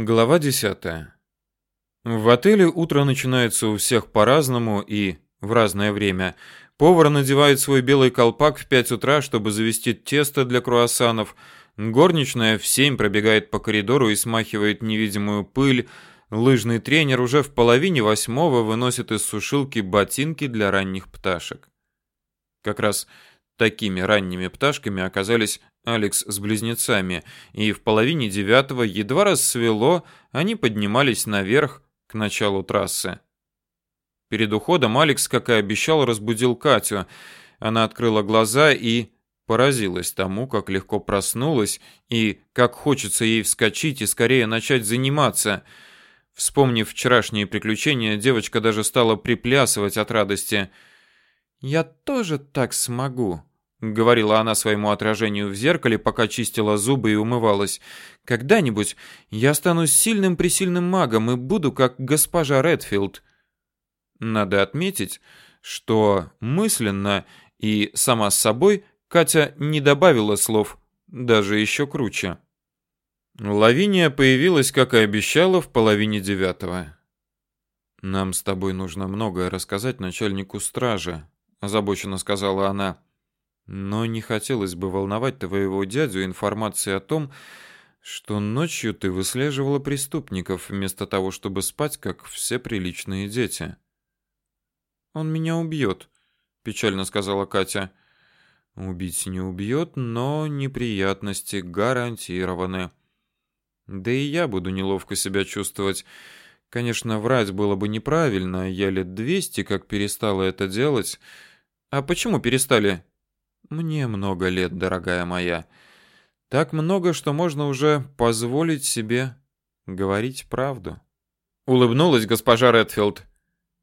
Глава 10. В отеле утро начинается у всех по-разному и в разное время. Повар надевает свой белый колпак в 5 утра, чтобы завести тесто для круассанов. Горничная в 7 пробегает по коридору и смахивает невидимую пыль. Лыжный тренер уже в половине восьмого выносит из сушилки ботинки для ранних пташек. Как раз такими ранними пташками оказались Алекс с близнецами, и в половине девятого, едва рассвело, они поднимались наверх к началу трассы. Перед уходом Алекс, как и обещал, разбудил Катю. Она открыла глаза и поразилась тому, как легко проснулась и как хочется ей вскочить и скорее начать заниматься. Вспомнив вчерашние приключения, девочка даже стала приплясывать от радости. «Я тоже так смогу», говорила она своему отражению в зеркале, пока чистила зубы и умывалась. Когда-нибудь я стану сильным-пресильным магом и буду как госпожа Редфилд. Надо отметить, что мысленно и сама с собой Катя не добавила слов, даже еще круче. Лавиния появилась, как и обещала, в половине девятого. Нам с тобой нужно многое рассказать начальнику стражи, озабоченно сказала она. Но не хотелось бы волновать твоего дядю информацией о том, что ночью ты выслеживала преступников вместо того, чтобы спать, как все приличные дети. Он меня убьет», — печально сказала Катя. Убить не убьет, но неприятности гарантированы. Да и я буду неловко себя чувствовать. Конечно, врать было бы неправильно. Я лет двести как перестала это делать. А почему перестали? Мне много лет, дорогая моя. Так много, что можно уже позволить себе говорить правду. Улыбнулась госпожа Редфилд.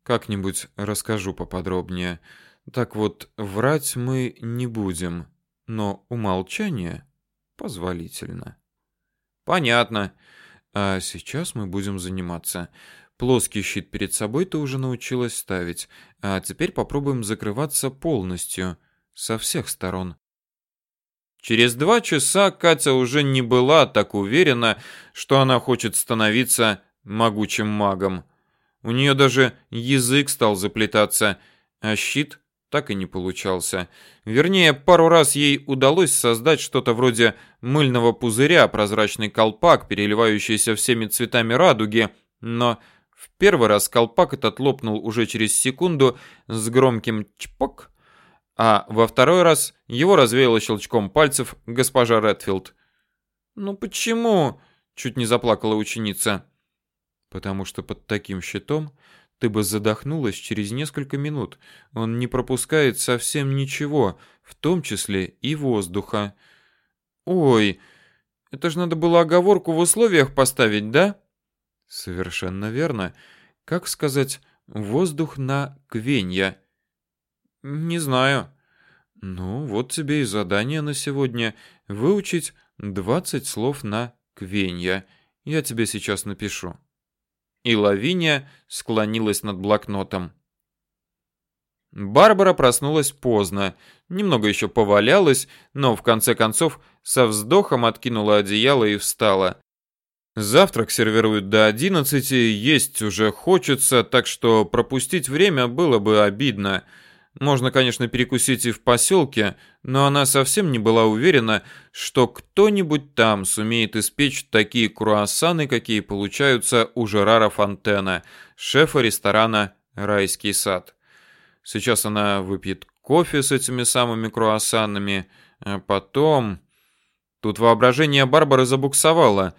Как-нибудь расскажу поподробнее. Так вот, врать мы не будем, но умолчание позволительно. Понятно. А сейчас мы будем заниматься. Плоский щит перед собой ты уже научилась ставить, а теперь попробуем закрываться полностью со всех сторон. Через два часа Катя уже не была так уверена, что она хочет становиться могучим магом. У нее даже язык стал заплетаться, а щит так и не получался. Вернее, пару раз ей удалось создать что-то вроде мыльного пузыря, прозрачный колпак, переливающийся всеми цветами радуги, но в первый раз колпак этот лопнул уже через секунду с громким чпок, а во второй раз его развеяло щелчком пальцев госпожа Редфилд. «Ну почему?» — чуть не заплакала ученица. «Потому что под таким щитом ты бы задохнулась через несколько минут. Он не пропускает совсем ничего, в том числе и воздуха». «Ой, это же надо было оговорку в условиях поставить, да?» «Совершенно верно. Как сказать «воздух на квенья»?» Не знаю. Ну, вот тебе и задание на сегодня выучить 20 слов на квенья. Я тебе сейчас напишу. И Лавиния склонилась над блокнотом. Барбара проснулась поздно, немного еще повалялась, но в конце концов со вздохом откинула одеяло и встала. Завтрак сервируют до одиннадцати, есть уже хочется, так что пропустить время было бы обидно. Можно, конечно, перекусить и в поселке, но она совсем не была уверена, что кто-нибудь там сумеет испечь такие круассаны, какие получаются у Жерара Фонтена, шефа ресторана «Райский сад». Сейчас она выпьет кофе с этими самыми круассанами, а потом... Тут воображение Барбары забуксовало.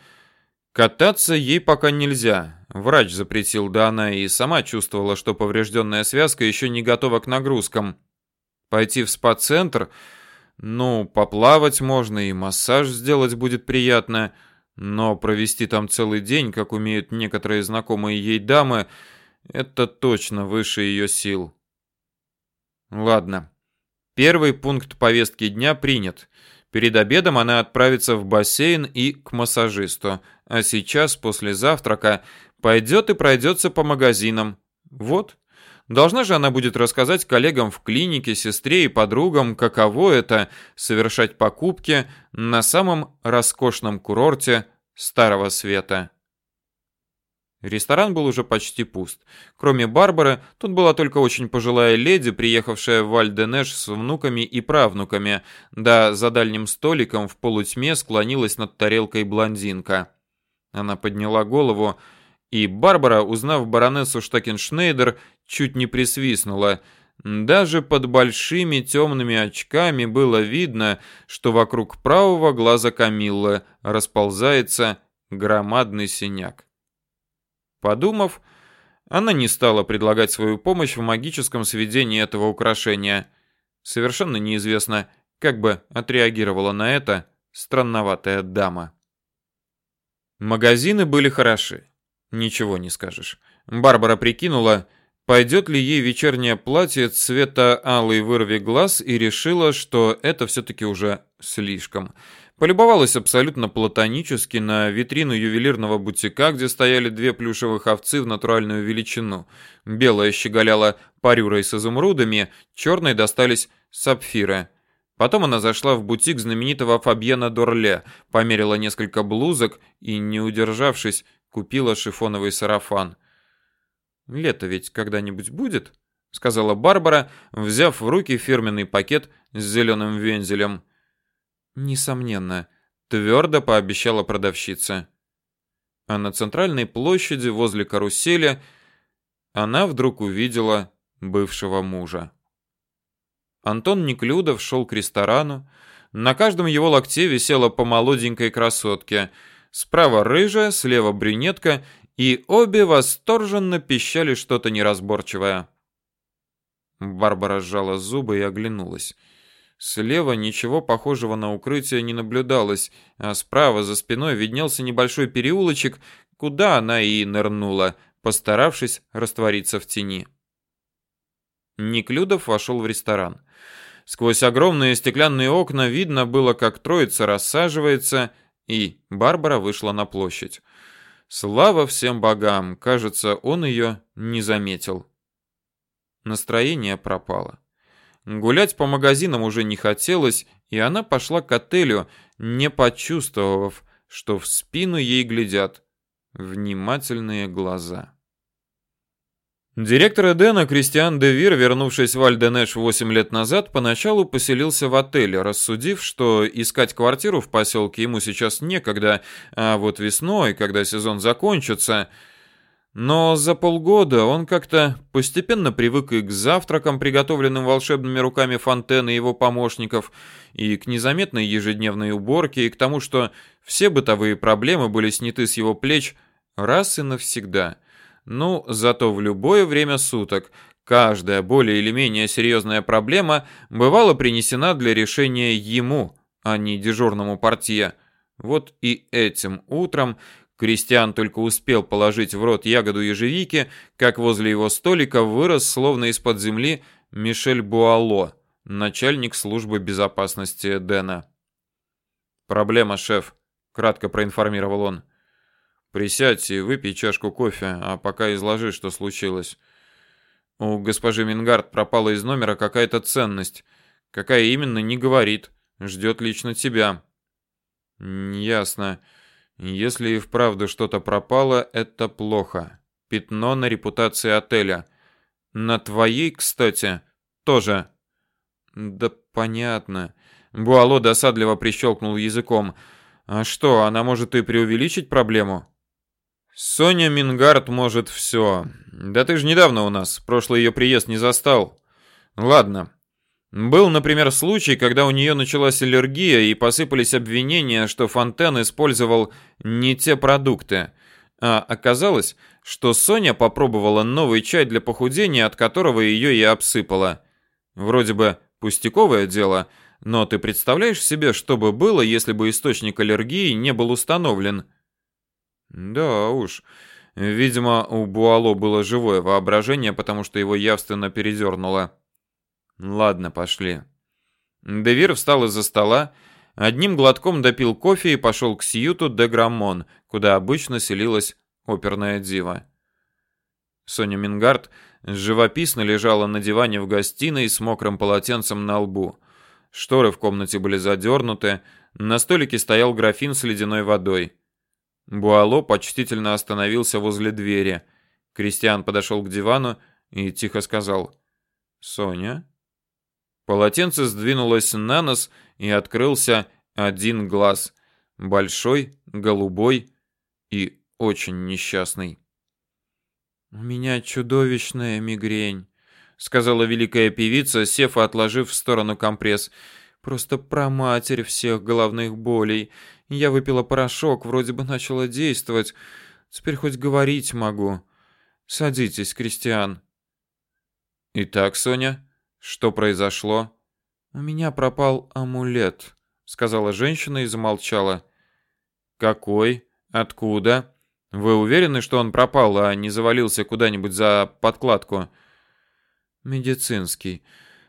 Кататься ей пока нельзя, Врач запретил, да она и сама чувствовала, что поврежденная связка еще не готова к нагрузкам. Пойти в спа-центр, ну, поплавать можно и массаж сделать будет приятно, но провести там целый день, как умеют некоторые знакомые ей дамы, это точно выше ее сил. Ладно. Первый пункт повестки дня принят. Перед обедом она отправится в бассейн и к массажисту, а сейчас после завтрака Пойдет и пройдется по магазинам. Вот. Должна же она будет рассказать коллегам в клинике, сестре и подругам, каково это совершать покупки на самом роскошном курорте Старого Света. Ресторан был уже почти пуст. Кроме Барбары, тут была только очень пожилая леди, приехавшая в Вальденеш с внуками и правнуками, да за дальним столиком в полутьме склонилась над тарелкой блондинка. Она подняла голову, и Барбара, узнав баронессу Штакеншнейдер, чуть не присвистнула. Даже под большими темными очками было видно, что вокруг правого глаза Камиллы расползается громадный синяк. Подумав, она не стала предлагать свою помощь в магическом сведении этого украшения. Совершенно неизвестно, как бы отреагировала на это странноватая дама. Магазины были хороши. Ничего не скажешь. Барбара прикинула, пойдет ли ей вечернее платье цвета алый вырви глаз и решила, что это все-таки уже слишком. Полюбовалась абсолютно платонически на витрину ювелирного бутика, где стояли две плюшевых овцы в натуральную величину. Белая щеголяла парюрой с изумрудами, черной достались сапфиры. Потом она зашла в бутик знаменитого Фабьена Дорле, померила несколько блузок и, не удержавшись, купила шифоновый сарафан. «Лето ведь когда-нибудь будет?» — сказала Барбара, взяв в руки фирменный пакет с зеленым вензелем. Несомненно, твердо пообещала продавщица. А на центральной площади возле карусели она вдруг увидела бывшего мужа. Антон Неклюдов шел к ресторану. На каждом его локте висела по молоденькой красотке. Справа рыжая, слева брюнетка, и обе восторженно пищали что-то неразборчивое. Барбара сжала зубы и оглянулась. Слева ничего похожего на укрытие не наблюдалось, а справа за спиной виднелся небольшой переулочек, куда она и нырнула, постаравшись раствориться в тени. Неклюдов вошел в ресторан. Сквозь огромные стеклянные окна видно было, как троица рассаживается, и Барбара вышла на площадь. Слава всем богам, кажется, он ее не заметил. Настроение пропало. Гулять по магазинам уже не хотелось, и она пошла к отелю, не почувствовав, что в спину ей глядят внимательные глаза. Директор Эдена Кристиан Девир, вернувшись в Альденеш 8 лет назад, поначалу поселился в отеле, рассудив, что искать квартиру в поселке ему сейчас некогда, а вот весной, когда сезон закончится, но за полгода он как-то постепенно привык и к завтракам, приготовленным волшебными руками Фонтена и его помощников, и к незаметной ежедневной уборке, и к тому, что все бытовые проблемы были сняты с его плеч раз и навсегда. Ну, зато в любое время суток каждая более или менее серьезная проблема бывала принесена для решения ему, а не дежурному портье. Вот и этим утром Кристиан только успел положить в рот ягоду ежевики, как возле его столика вырос, словно из-под земли, Мишель Буало, начальник службы безопасности Дэна. «Проблема, шеф», — кратко проинформировал он. «Присядь и выпей чашку кофе, а пока изложи, что случилось. У госпожи Мингард пропала из номера какая-то ценность. Какая именно, не говорит. Ждет лично тебя». «Ясно». Если и вправду что-то пропало, это плохо. Пятно на репутации отеля. На твоей, кстати, тоже. Да понятно. Буало досадливо прищелкнул языком. А что, она может и преувеличить проблему? Соня Мингард может все. Да ты же недавно у нас, прошлый ее приезд не застал. Ладно, был, например, случай, когда у нее началась аллергия и посыпались обвинения, что Фонтен использовал не те продукты. А оказалось, что Соня попробовала новый чай для похудения, от которого ее и обсыпало. Вроде бы пустяковое дело, но ты представляешь себе, что бы было, если бы источник аллергии не был установлен? Да уж. Видимо, у Буало было живое воображение, потому что его явственно передернуло. Ладно, пошли. Девир встал из-за стола, одним глотком допил кофе и пошел к Сьюту де Граммон, куда обычно селилась оперная дива. Соня Мингард живописно лежала на диване в гостиной с мокрым полотенцем на лбу. Шторы в комнате были задернуты, на столике стоял графин с ледяной водой. Буало почтительно остановился возле двери. Кристиан подошел к дивану и тихо сказал: "Соня?" Полотенце сдвинулось на нос, и открылся один глаз, большой, голубой и очень несчастный. У меня чудовищная мигрень, сказала великая певица, сев и отложив в сторону компресс. Просто про матерь всех головных болей. Я выпила порошок, вроде бы начало действовать. Теперь хоть говорить могу. Садитесь, Кристиан. Итак, Соня, что произошло? У меня пропал амулет, сказала женщина и замолчала. Какой? Откуда? Вы уверены, что он пропал, а не завалился куда-нибудь за подкладку? Медицинский.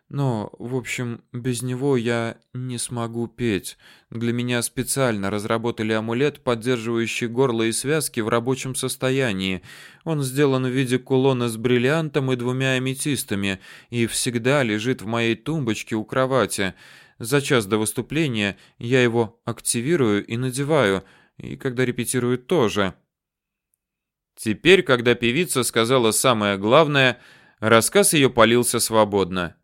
Но, в общем, без него я не смогу петь. Для меня специально разработали амулет, поддерживающий горло и связки в рабочем состоянии. Он сделан в виде кулона с бриллиантом и двумя аметистами и всегда лежит в моей тумбочке у кровати. За час до выступления я его активирую и надеваю, и когда репетирую тоже. Теперь, когда певица сказала самое главное, рассказ ее полился свободно.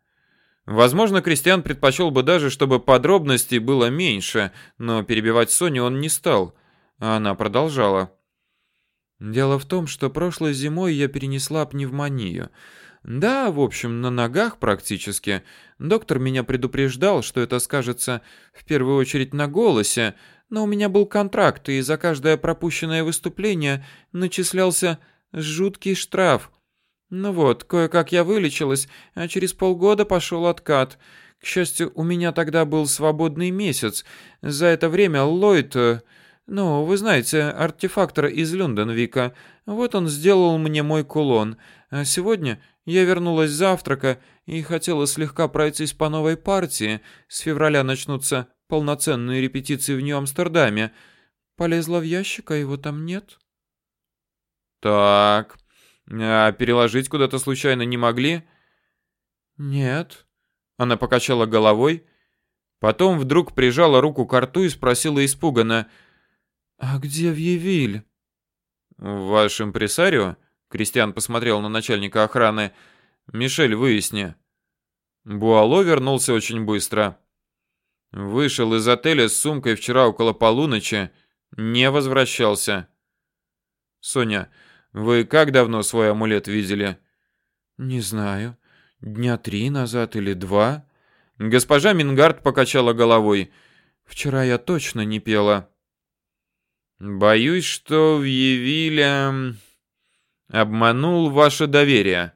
Возможно, Кристиан предпочел бы даже, чтобы подробностей было меньше, но перебивать Соню он не стал, а она продолжала. Дело в том, что прошлой зимой я перенесла пневмонию. Да, в общем, на ногах практически. Доктор меня предупреждал, что это скажется в первую очередь на голосе, но у меня был контракт, и за каждое пропущенное выступление начислялся жуткий штраф. Ну вот, кое-как я вылечилась, а через полгода пошел откат. К счастью, у меня тогда был свободный месяц. За это время Ллойд, э, ну, вы знаете, артефактор из Люнденвика, вот он сделал мне мой кулон. А сегодня я вернулась с завтрака и хотела слегка пройтись по новой партии. С февраля начнутся полноценные репетиции в Нью-Амстердаме. Полезла в ящик, а его там нет. Так, а переложить куда-то случайно не могли? Нет. Она покачала головой, потом вдруг прижала руку к рту и спросила испуганно: "А где Вьевиль?" "Ваш импресарио?" Кристиан посмотрел на начальника охраны. "Мишель, выясни". Буало вернулся очень быстро. Вышел из отеля с сумкой вчера около полуночи, не возвращался. Соня, вы как давно свой амулет видели? Не знаю. Дня три назад или два. Госпожа Мингард покачала головой. Вчера я точно не пела. Боюсь, что в Евиле обманул ваше доверие.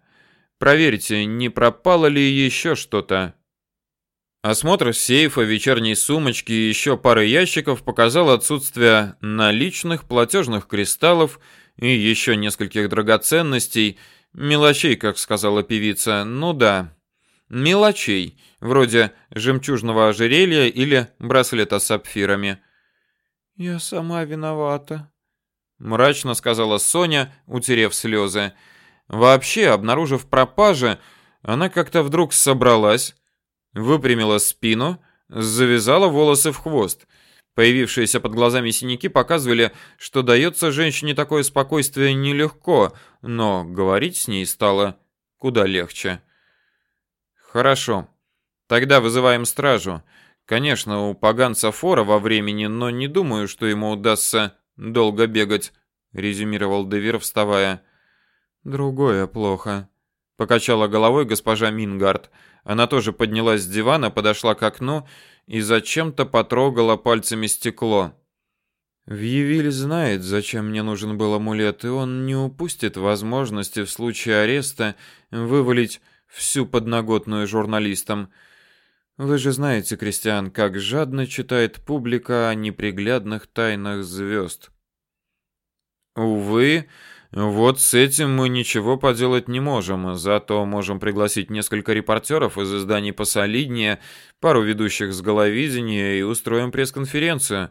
Проверьте, не пропало ли еще что-то. Осмотр сейфа, вечерней сумочки и еще пары ящиков показал отсутствие наличных, платежных кристаллов и еще нескольких драгоценностей, мелочей, как сказала певица. Ну да, мелочей, вроде жемчужного ожерелья или браслета с сапфирами. Я сама виновата, мрачно сказала Соня, утерев слезы. Вообще, обнаружив пропажи, она как-то вдруг собралась, выпрямила спину, завязала волосы в хвост. Появившиеся под глазами синяки показывали, что дается женщине такое спокойствие нелегко, но говорить с ней стало куда легче. Хорошо. Тогда вызываем стражу. Конечно, у поганца фора во времени, но не думаю, что ему удастся долго бегать, резюмировал Девир, вставая. Другое плохо, покачала головой госпожа Мингард. Она тоже поднялась с дивана, подошла к окну и зачем-то потрогала пальцами стекло. Вьевиль знает, зачем мне нужен был амулет, и он не упустит возможности в случае ареста вывалить всю подноготную журналистам. Вы же знаете, Кристиан, как жадно читает публика о неприглядных тайнах звезд. Увы, вот с этим мы ничего поделать не можем, зато можем пригласить несколько репортеров из изданий посолиднее, пару ведущих с головидения и устроим пресс-конференцию.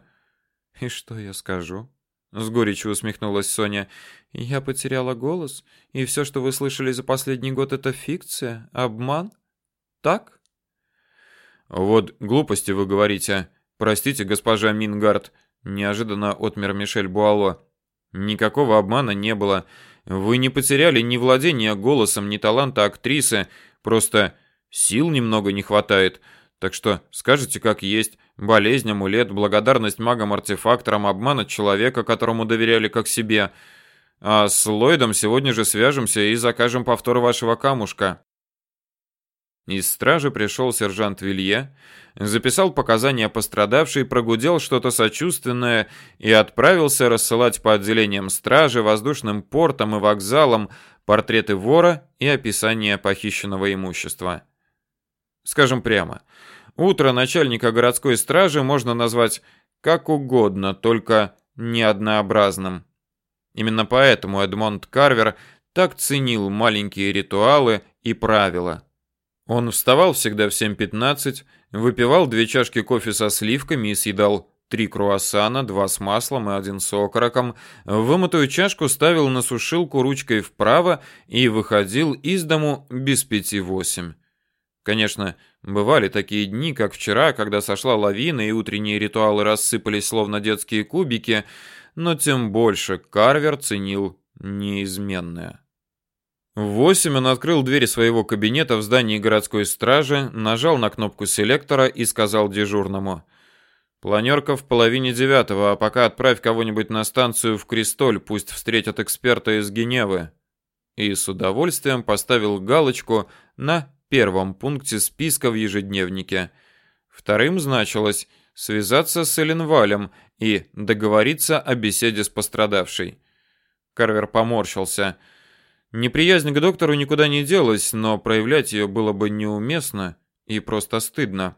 И что я скажу? С горечью усмехнулась Соня. Я потеряла голос, и все, что вы слышали за последний год, это фикция, обман? Так? Вот глупости вы говорите. Простите, госпожа Мингард, неожиданно отмер Мишель Буало. Никакого обмана не было. Вы не потеряли ни владения голосом, ни таланта актрисы, просто сил немного не хватает. Так что скажите как есть. Болезнь, амулет, благодарность магам-артефакторам, обман от человека, которому доверяли как себе. А с Ллойдом сегодня же свяжемся и закажем повтор вашего камушка. Из стражи пришел сержант Вилье, записал показания пострадавшей, прогудел что-то сочувственное и отправился рассылать по отделениям стражи, воздушным портам и вокзалам портреты вора и описание похищенного имущества. Скажем прямо, утро начальника городской стражи можно назвать как угодно, только неоднообразным. Именно поэтому Эдмонд Карвер так ценил маленькие ритуалы и правила – он вставал всегда в 7.15, выпивал две чашки кофе со сливками и съедал три круассана, два с маслом и один с окороком, вымытую чашку ставил на сушилку ручкой вправо и выходил из дому без пяти восемь. Конечно, бывали такие дни, как вчера, когда сошла лавина и утренние ритуалы рассыпались словно детские кубики, но тем больше Карвер ценил неизменное. В восемь он открыл дверь своего кабинета в здании городской стражи, нажал на кнопку селектора и сказал дежурному: "Планерка в половине девятого, а пока отправь кого-нибудь на станцию в Кристоль, пусть встретят эксперта из Геневы". И с удовольствием поставил галочку на первом пункте списка в ежедневнике. Вторым значилось связаться с Эленвалем и договориться о беседе с пострадавшей. Карвер поморщился. Неприязнь к доктору никуда не делась, но проявлять ее было бы неуместно и просто стыдно.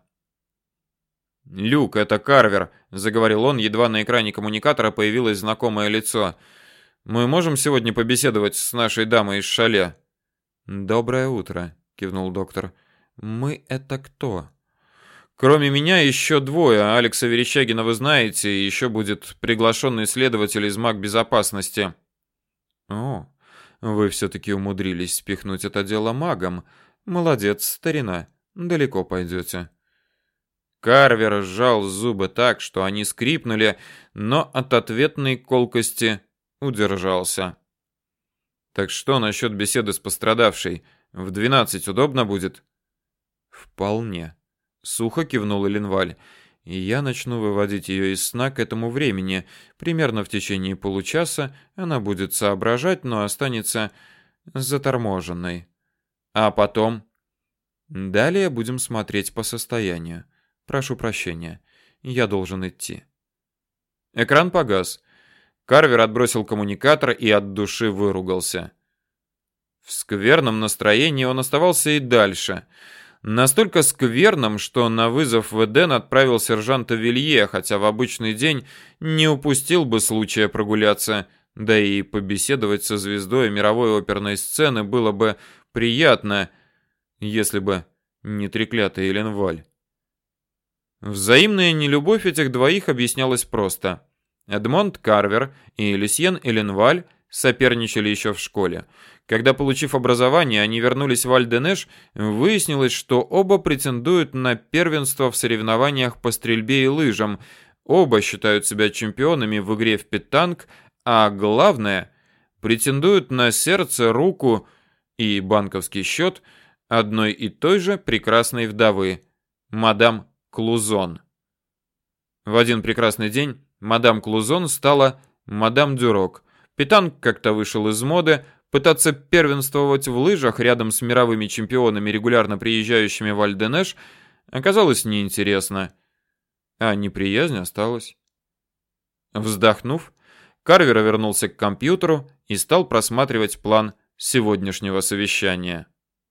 «Люк, это Карвер», — заговорил он, едва на экране коммуникатора появилось знакомое лицо. «Мы можем сегодня побеседовать с нашей дамой из шале?» «Доброе утро», — кивнул доктор. «Мы это кто?» «Кроме меня еще двое. Алекса Верещагина вы знаете, и еще будет приглашенный следователь из маг безопасности». «О, вы все-таки умудрились спихнуть это дело магом. Молодец, старина. Далеко пойдете. Карвер сжал зубы так, что они скрипнули, но от ответной колкости удержался. Так что насчет беседы с пострадавшей? В двенадцать удобно будет? Вполне. Сухо кивнул Эленваль и я начну выводить ее из сна к этому времени. Примерно в течение получаса она будет соображать, но останется заторможенной. А потом... Далее будем смотреть по состоянию. Прошу прощения, я должен идти. Экран погас. Карвер отбросил коммуникатор и от души выругался. В скверном настроении он оставался и дальше — настолько скверным, что на вызов в Эден отправил сержанта Вилье, хотя в обычный день не упустил бы случая прогуляться, да и побеседовать со звездой мировой оперной сцены было бы приятно, если бы не треклятый Эленваль. Взаимная нелюбовь этих двоих объяснялась просто. Эдмонд Карвер и Люсьен Эленваль соперничали еще в школе. Когда, получив образование, они вернулись в Альденеш, выяснилось, что оба претендуют на первенство в соревнованиях по стрельбе и лыжам. Оба считают себя чемпионами в игре в питанг, а главное, претендуют на сердце, руку и банковский счет одной и той же прекрасной вдовы, мадам Клузон. В один прекрасный день мадам Клузон стала мадам Дюрок. Питанг как-то вышел из моды, Пытаться первенствовать в лыжах рядом с мировыми чемпионами, регулярно приезжающими в Альденеш, оказалось неинтересно. А неприязнь осталась. Вздохнув, Карвер вернулся к компьютеру и стал просматривать план сегодняшнего совещания.